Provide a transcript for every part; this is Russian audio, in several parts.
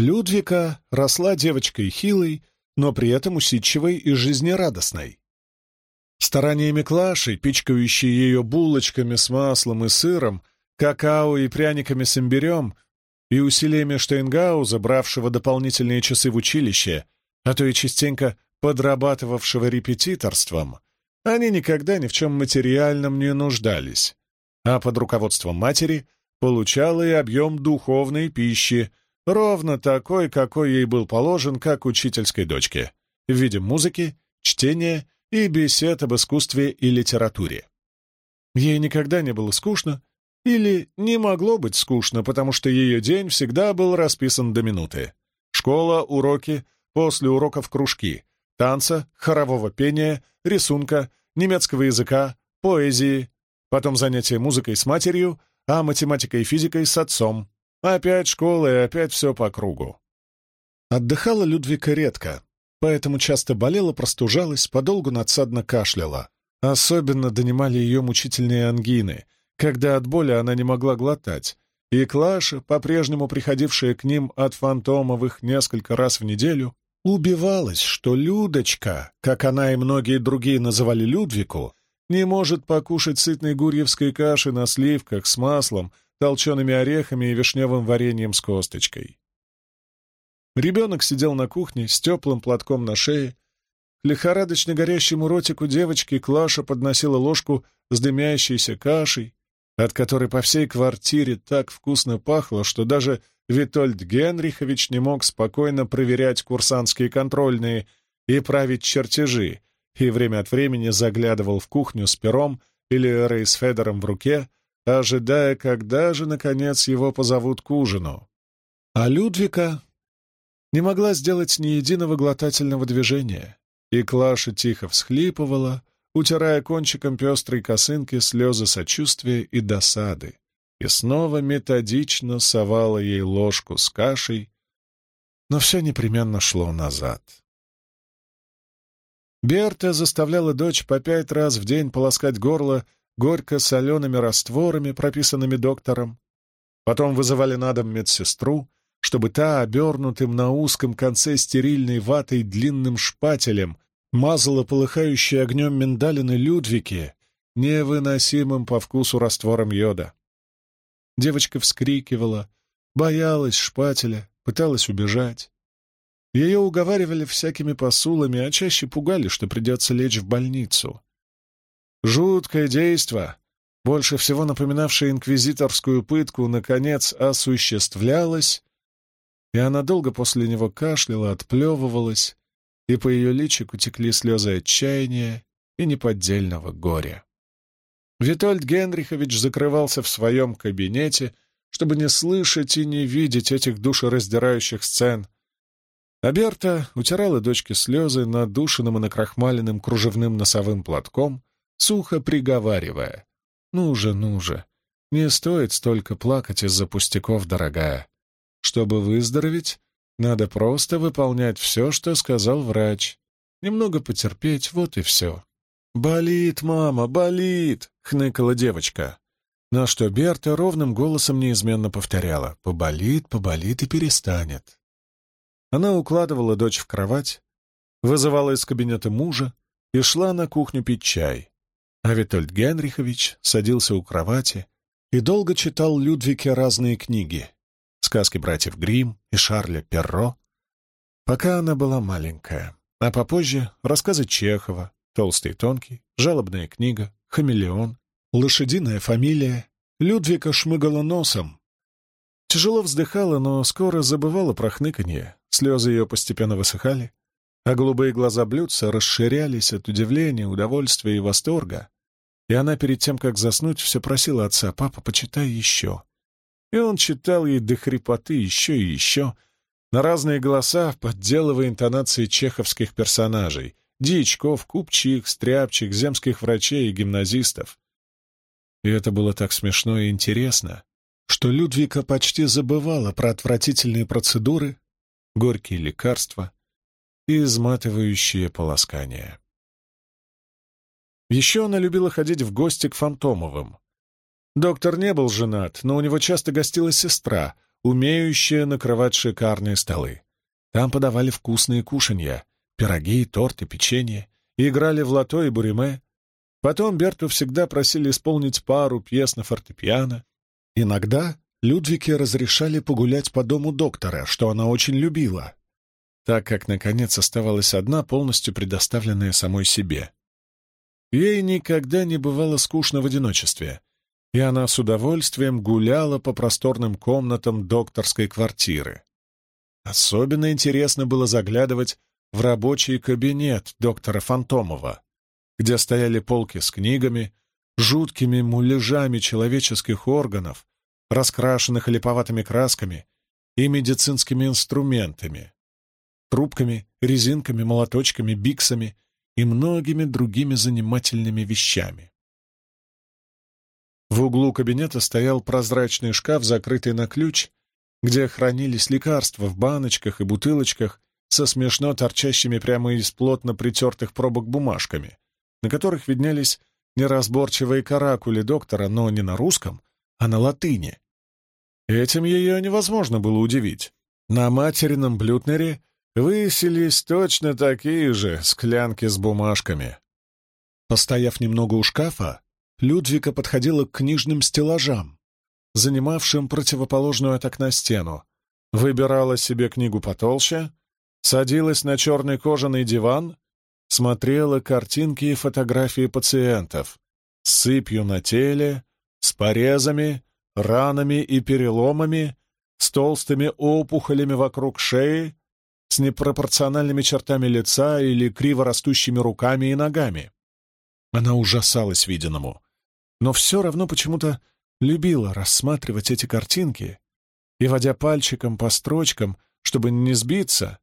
Людвика росла девочкой хилой, но при этом усидчивой и жизнерадостной. Стараниями Клаши, пичкающей ее булочками с маслом и сыром, какао и пряниками с имбирем, и усилиями Штейнгауза, бравшего дополнительные часы в училище, а то и частенько подрабатывавшего репетиторством, они никогда ни в чем материальном не нуждались, а под руководством матери получала и объем духовной пищи, ровно такой, какой ей был положен, как учительской дочке, в виде музыки, чтения и бесед об искусстве и литературе. Ей никогда не было скучно, или не могло быть скучно, потому что ее день всегда был расписан до минуты. Школа, уроки, после уроков кружки, танца, хорового пения, рисунка, немецкого языка, поэзии, потом занятия музыкой с матерью, а математикой и физикой с отцом. Опять школа и опять все по кругу. Отдыхала Людвика редко, поэтому часто болела, простужалась, подолгу надсадно кашляла. Особенно донимали ее мучительные ангины, когда от боли она не могла глотать, и Клаша, по-прежнему приходившая к ним от фантомовых несколько раз в неделю, убивалась, что Людочка, как она и многие другие называли Людвику, не может покушать сытной гурьевской каши на сливках с маслом, толчеными орехами и вишневым вареньем с косточкой. Ребенок сидел на кухне с теплым платком на шее. К лихорадочно горящему ротику девочки Клаша подносила ложку с дымящейся кашей, от которой по всей квартире так вкусно пахло, что даже Витольд Генрихович не мог спокойно проверять курсантские контрольные и править чертежи, и время от времени заглядывал в кухню с пером или рейсфедером в руке, ожидая, когда же, наконец, его позовут к ужину. А Людвика не могла сделать ни единого глотательного движения, и Клаша тихо всхлипывала, утирая кончиком пестрой косынки слезы сочувствия и досады, и снова методично совала ей ложку с кашей, но все непременно шло назад. Берта заставляла дочь по пять раз в день полоскать горло горько-солеными растворами, прописанными доктором. Потом вызывали на дом медсестру, чтобы та, обернутым на узком конце стерильной ватой длинным шпателем, мазала полыхающие огнем миндалины Людвики невыносимым по вкусу раствором йода. Девочка вскрикивала, боялась шпателя, пыталась убежать. Ее уговаривали всякими посулами, а чаще пугали, что придется лечь в больницу. Жуткое действо, больше всего напоминавшее инквизиторскую пытку, наконец осуществлялось, и она долго после него кашляла, отплевывалась, и по ее личику текли слезы отчаяния и неподдельного горя. Витольд Генрихович закрывался в своем кабинете, чтобы не слышать и не видеть этих душераздирающих сцен. А Берта утирала дочке слезы надушенным и накрахмаленным кружевным носовым платком, сухо приговаривая. «Ну же, ну же, не стоит столько плакать из-за пустяков, дорогая. Чтобы выздороветь, надо просто выполнять все, что сказал врач. Немного потерпеть, вот и все». «Болит, мама, болит!» — хныкала девочка. На что Берта ровным голосом неизменно повторяла «поболит, поболит и перестанет». Она укладывала дочь в кровать, вызывала из кабинета мужа и шла на кухню пить чай. А Витольд Генрихович садился у кровати и долго читал Людвике разные книги, сказки братьев Гримм и Шарля Перро, пока она была маленькая, а попозже рассказы Чехова, «Толстый и тонкий», «Жалобная книга», «Хамелеон», «Лошадиная фамилия». Людвика шмыгала носом. Тяжело вздыхала, но скоро забывала про хныканье, слезы ее постепенно высыхали, а голубые глаза блюдца расширялись от удивления, удовольствия и восторга, и она перед тем, как заснуть, все просила отца, «Папа, почитай еще». И он читал ей до хрипоты еще и еще, на разные голоса, подделывая интонации чеховских персонажей — дьячков, купчих, стряпчих, земских врачей и гимназистов. И это было так смешно и интересно, что Людвика почти забывала про отвратительные процедуры, горькие лекарства — и изматывающее полоскание. Еще она любила ходить в гости к Фантомовым. Доктор не был женат, но у него часто гостила сестра, умеющая накрывать шикарные столы. Там подавали вкусные кушанья, пироги, торты, печенье, и играли в лото и буриме. Потом Берту всегда просили исполнить пару пьес на фортепиано. Иногда Людвике разрешали погулять по дому доктора, что она очень любила, так как, наконец, оставалась одна, полностью предоставленная самой себе. Ей никогда не бывало скучно в одиночестве, и она с удовольствием гуляла по просторным комнатам докторской квартиры. Особенно интересно было заглядывать в рабочий кабинет доктора Фантомова, где стояли полки с книгами, жуткими муляжами человеческих органов, раскрашенных липоватыми красками и медицинскими инструментами, трубками, резинками, молоточками, биксами и многими другими занимательными вещами. В углу кабинета стоял прозрачный шкаф, закрытый на ключ, где хранились лекарства в баночках и бутылочках со смешно торчащими прямо из плотно притертых пробок бумажками, на которых виднелись неразборчивые каракули доктора, но не на русском, а на латыни. Этим ее невозможно было удивить. На материном блютнере высились точно такие же склянки с бумажками. Постояв немного у шкафа, Людвика подходила к книжным стеллажам, занимавшим противоположную от окна стену, выбирала себе книгу потолще, садилась на черный кожаный диван, смотрела картинки и фотографии пациентов с сыпью на теле, с порезами, ранами и переломами, с толстыми опухолями вокруг шеи, с непропорциональными чертами лица или криво растущими руками и ногами. Она ужасалась виденному, но все равно почему-то любила рассматривать эти картинки и, водя пальчиком по строчкам, чтобы не сбиться,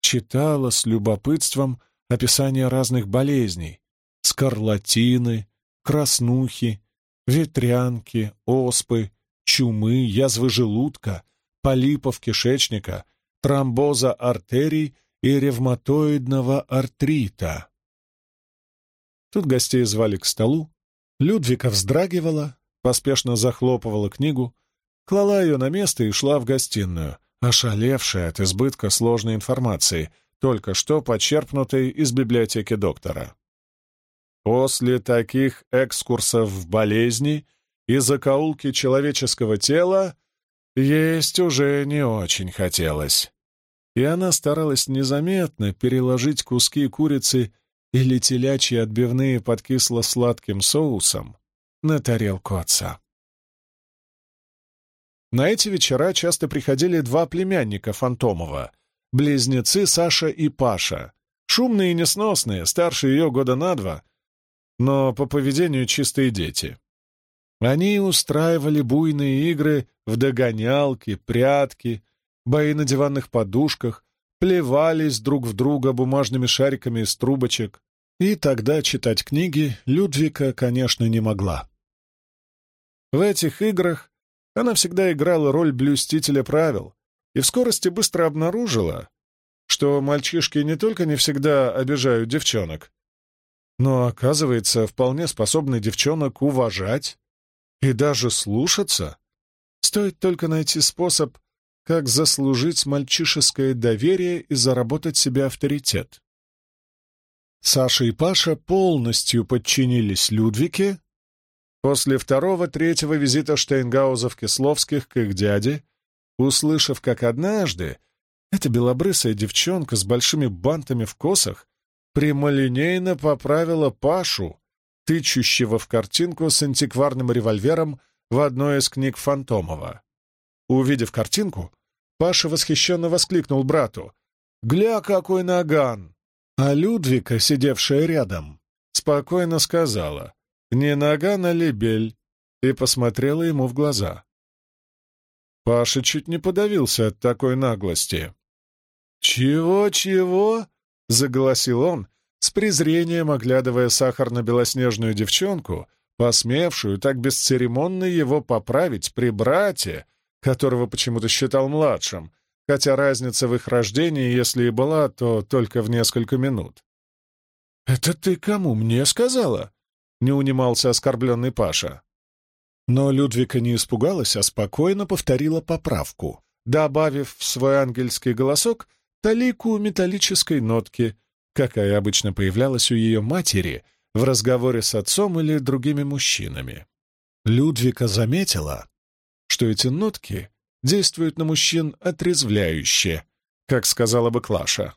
читала с любопытством описание разных болезней — скарлатины, краснухи, ветрянки, оспы, чумы, язвы желудка, полипов кишечника, тромбоза артерий и ревматоидного артрита. Тут гостей звали к столу, Людвика вздрагивала, поспешно захлопывала книгу, клала ее на место и шла в гостиную, ошалевшая от избытка сложной информации, только что почерпнутой из библиотеки доктора. После таких экскурсов в болезни и закоулки человеческого тела есть уже не очень хотелось. И она старалась незаметно переложить куски курицы или телячьи отбивные под кисло-сладким соусом на тарелку отца. На эти вечера часто приходили два племянника Фантомова, близнецы Саша и Паша, шумные и несносные, старше ее года на два, но по поведению чистые дети. Они устраивали буйные игры в догонялки, прятки, бои на диванных подушках, плевались друг в друга бумажными шариками из трубочек, и тогда читать книги Людвика, конечно, не могла. В этих играх она всегда играла роль блюстителя правил и в скорости быстро обнаружила, что мальчишки не только не всегда обижают девчонок, но, оказывается, вполне способны девчонок уважать и даже слушаться. Стоит только найти способ, как заслужить мальчишеское доверие и заработать себе авторитет. Саша и Паша полностью подчинились Людвике, После второго-третьего визита Штейнгаузов-Кисловских к их дяде, услышав, как однажды эта белобрысая девчонка с большими бантами в косах прямолинейно поправила Пашу, тычущего в картинку с антикварным револьвером в одной из книг Фантомова. Увидев картинку, Паша восхищенно воскликнул брату «Гля, какой наган!» А Людвика, сидевшая рядом, спокойно сказала не нога на лебель, и посмотрела ему в глаза. Паша чуть не подавился от такой наглости. «Чего-чего?» — заголосил он, с презрением оглядывая сахарно-белоснежную девчонку, посмевшую так бесцеремонно его поправить при брате, которого почему-то считал младшим, хотя разница в их рождении, если и была, то только в несколько минут. «Это ты кому мне сказала?» не унимался оскорбленный Паша. Но Людвика не испугалась, а спокойно повторила поправку. добавив в свой ангельский голосок талику металлической нотки, какая обычно появлялась у ее матери в разговоре с отцом или другими мужчинами. Людвика заметила, что эти нотки действуют на мужчин отрезвляюще, как сказала бы Клаша.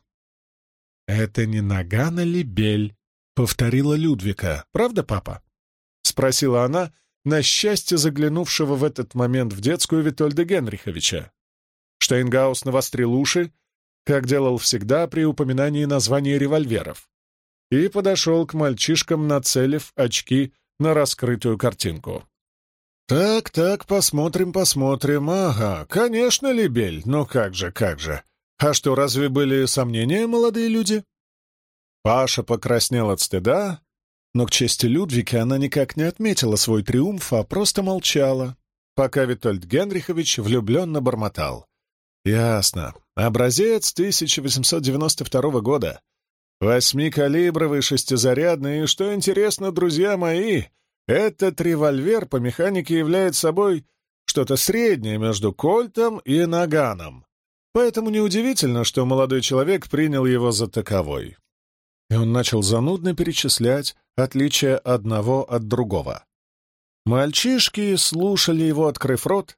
«Это не наган или бель», — повторила Людвика. «Правда, папа?» — спросила она, на счастье заглянувшего в этот момент в детскую Витольда Генриховича. Штейнгаус навострил уши, как делал всегда при упоминании названий револьверов, и подошел к мальчишкам, нацелив очки на раскрытую картинку. «Так, так, посмотрим, посмотрим. Ага, конечно, Лебель, ну как же, как же. А что, разве были сомнения, молодые люди?» Паша покраснел от стыда, но к чести Людвиги она никак не отметила свой триумф, а просто молчала, пока Витольд Генрихович влюбленно бормотал. «Ясно. Образец 1892 года. Восьмикалибровый шестизарядный, и, что интересно, друзья мои, этот револьвер по механике является собой что-то среднее между кольтом и наганом. Поэтому неудивительно, что молодой человек принял его за таковой. И он начал занудно перечислять отличия одного от другого. Мальчишки слушали его, открыв рот,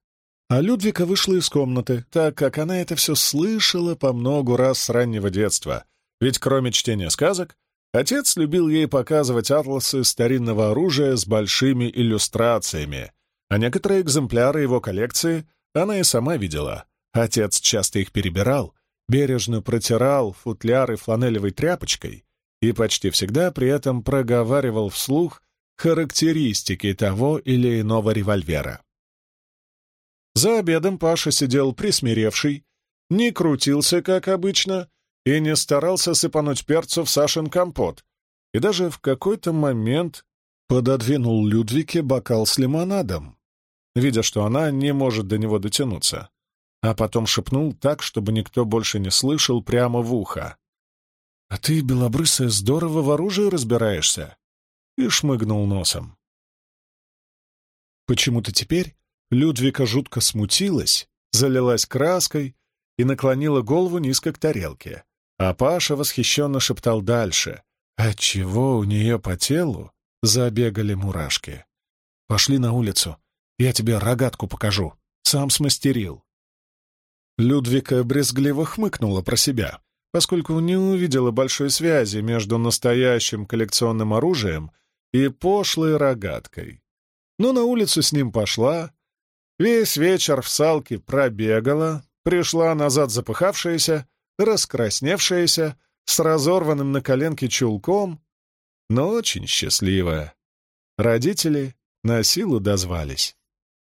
а Людвика вышла из комнаты, так как она это все слышала по многу раз с раннего детства, ведь кроме чтения сказок, Отец любил ей показывать атласы старинного оружия с большими иллюстрациями, а некоторые экземпляры его коллекции она и сама видела. Отец часто их перебирал, бережно протирал футляры фланелевой тряпочкой и почти всегда при этом проговаривал вслух характеристики того или иного револьвера. За обедом Паша сидел присмиревший, не крутился, как обычно, и не старался сыпануть перцу в Сашин компот, и даже в какой-то момент пододвинул Людвике бокал с лимонадом, видя, что она не может до него дотянуться, а потом шепнул так, чтобы никто больше не слышал прямо в ухо. «А ты, белобрысая, здорово в оружии разбираешься!» и шмыгнул носом. Почему-то теперь Людвика жутко смутилась, залилась краской и наклонила голову низко к тарелке, а Паша восхищенно шептал дальше, отчего у нее по телу забегали мурашки. «Пошли на улицу, я тебе рогатку покажу, сам смастерил». Людвика брезгливо хмыкнула про себя, поскольку не увидела большой связи между настоящим коллекционным оружием и пошлой рогаткой. Но на улицу с ним пошла, весь вечер в салке пробегала, пришла назад запыхавшаяся, раскрасневшаяся, с разорванным на коленке чулком, но очень счастливая. Родители на силу дозвались.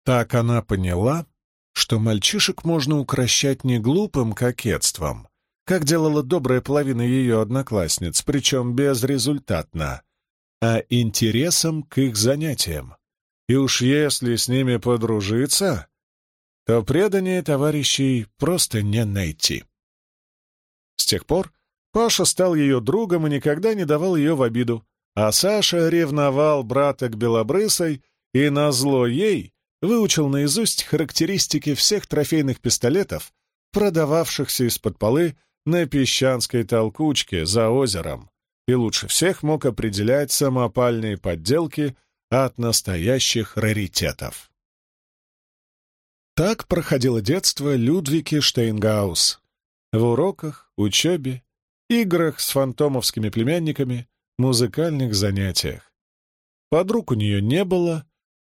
Так она поняла, что мальчишек можно укращать не глупым кокетством, как делала добрая половина ее одноклассниц, причем безрезультатно, а интересом к их занятиям. И уж если с ними подружиться, то предание товарищей просто не найти. С тех пор Паша стал ее другом и никогда не давал ее в обиду, а Саша ревновал брата к Белобрысой и, назло ей, выучил наизусть характеристики всех трофейных пистолетов, продававшихся из-под полы на песчанской толкучке за озером, и лучше всех мог определять самопальные подделки от настоящих раритетов. Так проходило детство Людвики Штейнгаус, в уроках, учебе, играх с фантомовскими племянниками, музыкальных занятиях. Подруг у нее не было,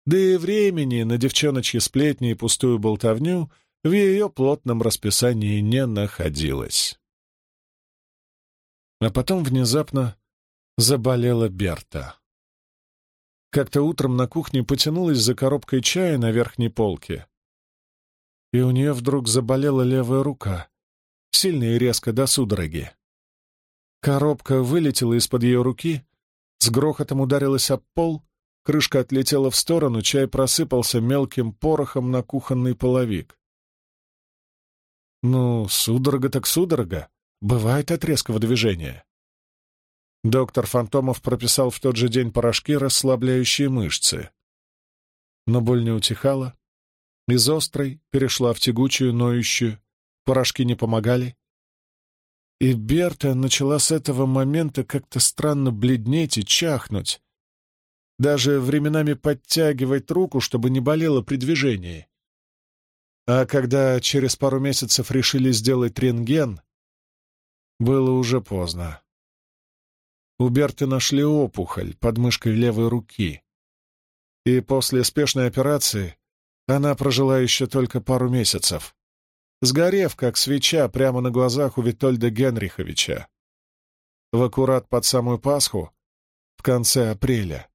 да и времени на девчоночьи сплетни и пустую болтовню в ее плотном расписании не находилось. А потом внезапно заболела Берта. Как-то утром на кухне потянулась за коробкой чая на верхней полке, и у нее вдруг заболела левая рука, сильно и резко до судороги. Коробка вылетела из-под ее руки, с грохотом ударилась об пол, крышка отлетела в сторону, чай просыпался мелким порохом на кухонный половик. Ну, судорога так судорога, бывает от резкого движения. Доктор Фантомов прописал в тот же день порошки, расслабляющие мышцы. Но боль не утихала, Из острой перешла в тягучую, ноющую, порошки не помогали. И Берта начала с этого момента как-то странно бледнеть и чахнуть, даже временами подтягивать руку, чтобы не болело при движении. А когда через пару месяцев решили сделать рентген, было уже поздно. У Берты нашли опухоль под мышкой левой руки. И после спешной операции она прожила еще только пару месяцев, сгорев, как свеча, прямо на глазах у Витольда Генриховича. В аккурат под самую Пасху, в конце апреля,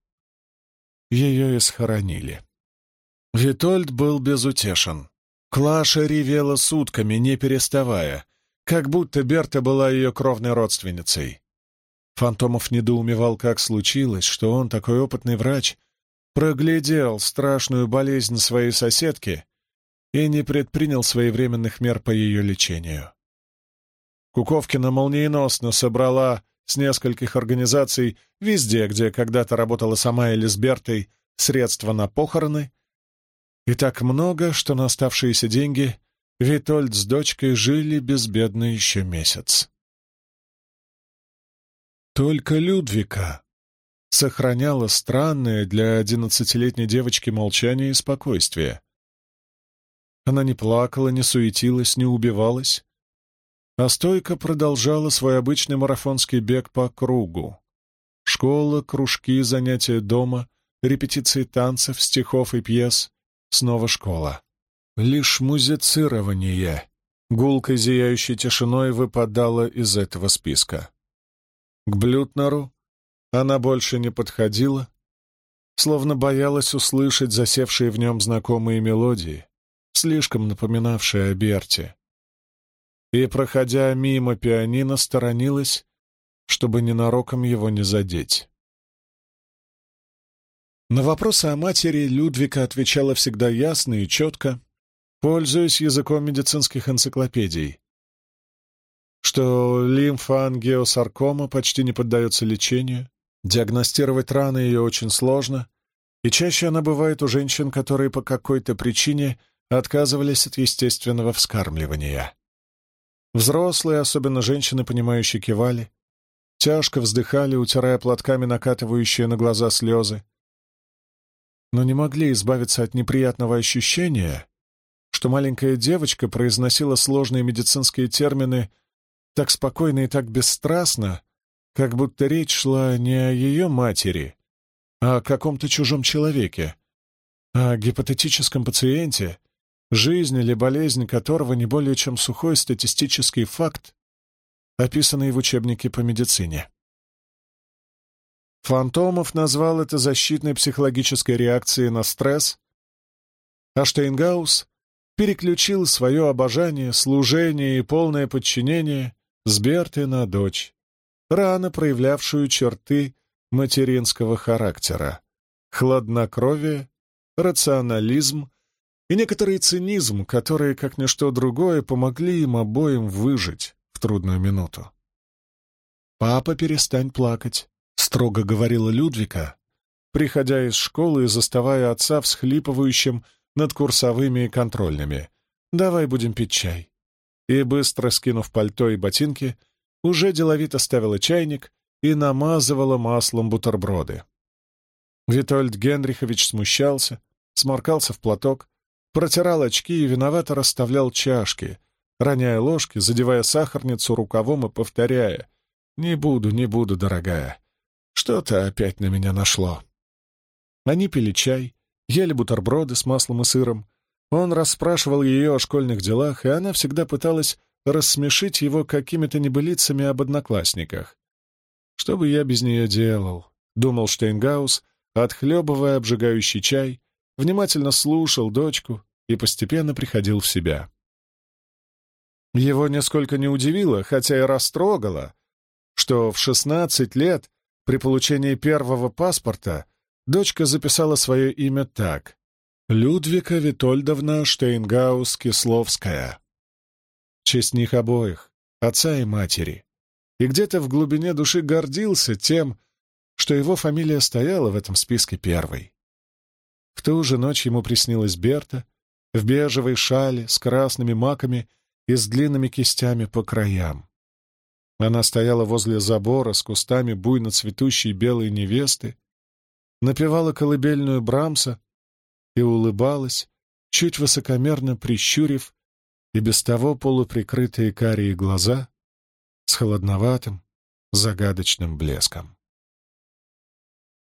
ее и схоронили. Витольд был безутешен. Клаша ревела сутками, не переставая, как будто Берта была ее кровной родственницей. Фантомов недоумевал, как случилось, что он, такой опытный врач, проглядел страшную болезнь своей соседки и не предпринял своевременных мер по ее лечению. Куковкина молниеносно собрала с нескольких организаций везде, где когда-то работала сама или с Бертой, средства на похороны, и так много, что на оставшиеся деньги Витольд с дочкой жили безбедно еще месяц. Только Людвика сохраняла странное для одиннадцатилетней девочки молчание и спокойствие. Она не плакала, не суетилась, не убивалась, а стойко продолжала свой обычный марафонский бег по кругу. Школа, кружки, занятия дома, репетиции танцев, стихов и пьес, снова школа. Лишь музицирование, гулкой зияющей тишиной, выпадало из этого списка. К Блютнеру она больше не подходила, словно боялась услышать засевшие в нем знакомые мелодии, слишком напоминавшие о Берте и, проходя мимо пианино, сторонилась, чтобы ненароком его не задеть. На вопросы о матери Людвика отвечала всегда ясно и четко, пользуясь языком медицинских энциклопедий, что лимфоангиосаркома почти не поддается лечению, диагностировать раны ее очень сложно, и чаще она бывает у женщин, которые по какой-то причине отказывались от естественного вскармливания. Взрослые, особенно женщины, понимающие, кивали, тяжко вздыхали, утирая платками накатывающие на глаза слезы, но не могли избавиться от неприятного ощущения, что маленькая девочка произносила сложные медицинские термины так спокойно и так бесстрастно, как будто речь шла не о ее матери, а о каком-то чужом человеке, о гипотетическом пациенте, жизнь или болезнь которого не более чем сухой статистический факт, описанный в учебнике по медицине. Фантомов назвал это защитной психологической реакцией на стресс, а Штейнгаус переключил свое обожание, служение и полное подчинение с Берты на дочь, рано проявлявшую черты материнского характера, хладнокровие, рационализм и некоторый цинизм, которые, как ничто другое, помогли им обоим выжить в трудную минуту. «Папа, перестань плакать», — строго говорила Людвика, приходя из школы и заставая отца всхлипывающим над курсовыми и контрольными. «Давай будем пить чай». И, быстро скинув пальто и ботинки, уже деловито ставила чайник и намазывала маслом бутерброды. Витольд Генрихович смущался, сморкался в платок, протирал очки и виновато расставлял чашки, роняя ложки, задевая сахарницу рукавом и повторяя «Не буду, не буду, дорогая. Что-то опять на меня нашло». Они пили чай, ели бутерброды с маслом и сыром. Он расспрашивал ее о школьных делах, и она всегда пыталась рассмешить его какими-то небылицами об одноклассниках. «Что бы я без нее делал?» — думал Штейнгаус, отхлебывая обжигающий чай внимательно слушал дочку и постепенно приходил в себя. Его нисколько не удивило, хотя и растрогало, что в 16 лет при получении первого паспорта дочка записала свое имя так — Людвика Витольдовна Штейнгаус-Кисловская. Честь них обоих, отца и матери. И где-то в глубине души гордился тем, что его фамилия стояла в этом списке первой. В ту же ночь ему приснилась Берта, в бежевой шале с красными маками и с длинными кистями по краям. Она стояла возле забора с кустами буйно цветущей белой невесты, напевала колыбельную Брамса и улыбалась, чуть высокомерно прищурив и без того полуприкрытые карие глаза с холодноватым, загадочным блеском.